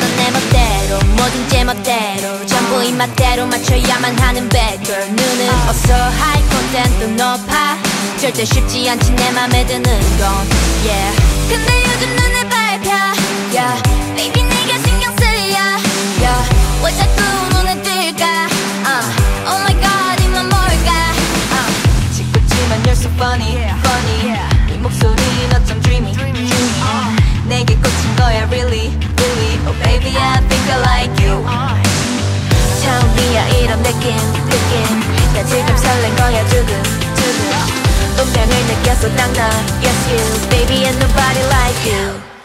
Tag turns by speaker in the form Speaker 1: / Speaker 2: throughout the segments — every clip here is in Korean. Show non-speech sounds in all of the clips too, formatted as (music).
Speaker 1: 넌내 멋대로 모든 제멋대로 전부 입맛대로 맞춰야만 하는 백돌 눈은 없어 하이 콘텐츠 높아. 절대 쉽지 않지 내 맘에 드는 건. Yeah. 근데 guess what, not, knock. Yes you, baby and nobody like you.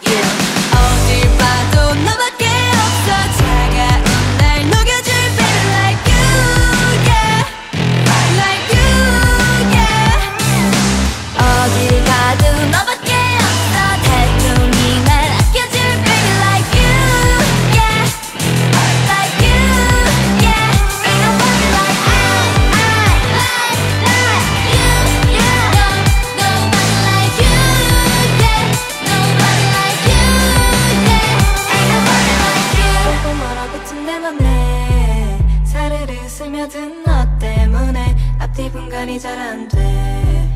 Speaker 2: 스며든 너 때문에 앞뒤 분간이 잘 안 돼.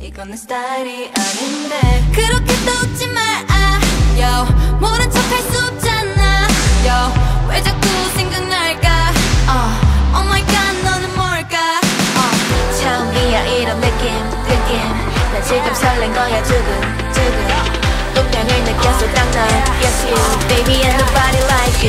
Speaker 2: 이건 내 스타일이 아닌데.
Speaker 1: 그렇게 또 웃지 yo. 모른 척 할 수 없잖아. Yo. 왜 자꾸 생각날까? Uh, Oh my god 너는 뭘까? Uh. 처음이야 이런 느낌 느낌. 나 지금 설렌 거야 두근 두근. 운명을 느꼈어 딱나 Yes you. Baby and nobody like you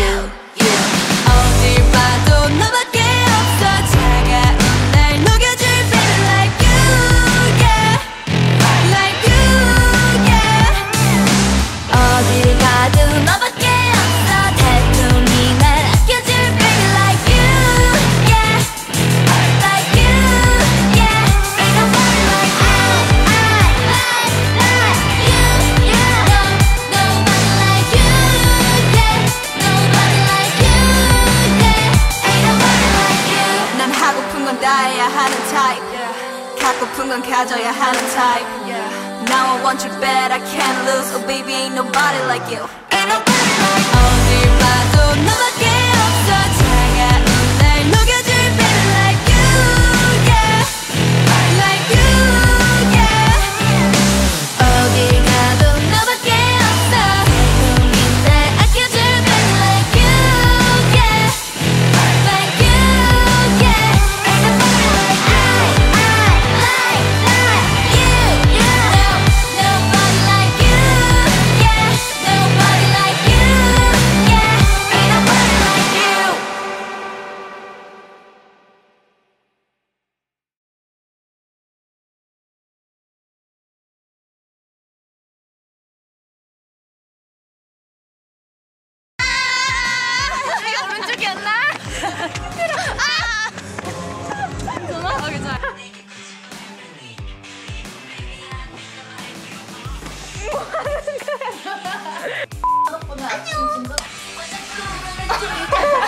Speaker 2: 하는 타입 갖고픈 건 가져야 하는 타입 Now I want you bad I can't lose Oh baby ain't nobody like you
Speaker 1: ain't nobody like
Speaker 2: 어딜 봐도 너밖에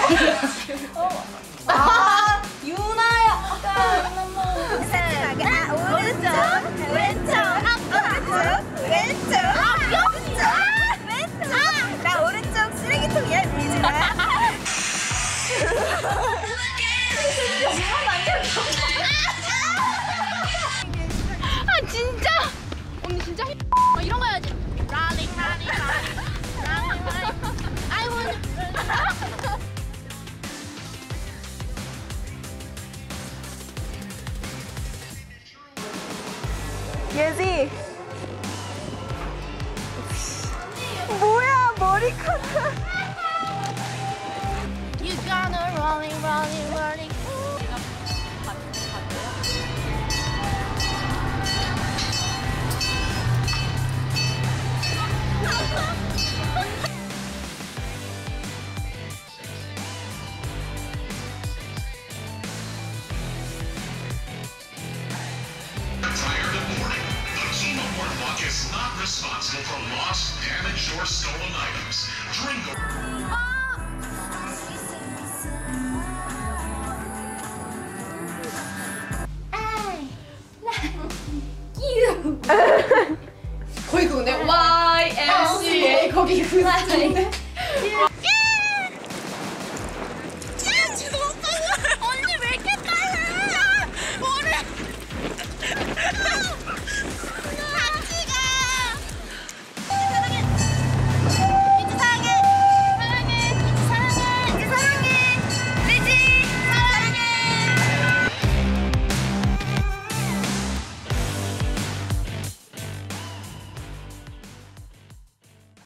Speaker 2: Yeah. (laughs)
Speaker 3: 예지 뭐야 머리카락
Speaker 4: responsible for lost, damaged, or stolen items. Drink.
Speaker 5: Ah! 小池君ね、YMCA 小池君。